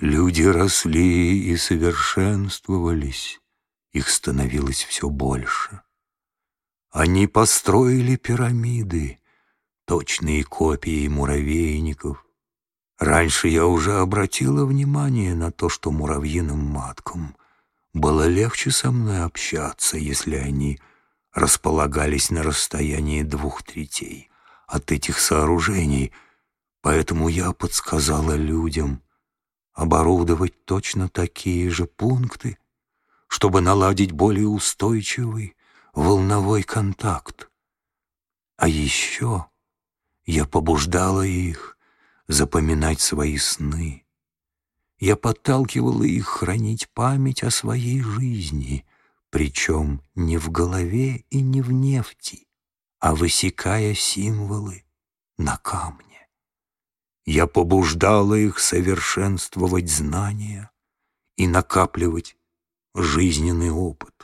Люди росли и совершенствовались, их становилось все больше. Они построили пирамиды, точные копии муравейников. Раньше я уже обратила внимание на то, что муравьиным маткам было легче со мной общаться, если они располагались на расстоянии двух третей от этих сооружений, поэтому я подсказала людям оборудовать точно такие же пункты, чтобы наладить более устойчивый волновой контакт. А еще я побуждала их запоминать свои сны. Я подталкивала их хранить память о своей жизни, причем не в голове и не в нефти, а высекая символы на камне. Я побуждала их совершенствовать знания и накапливать жизненный опыт.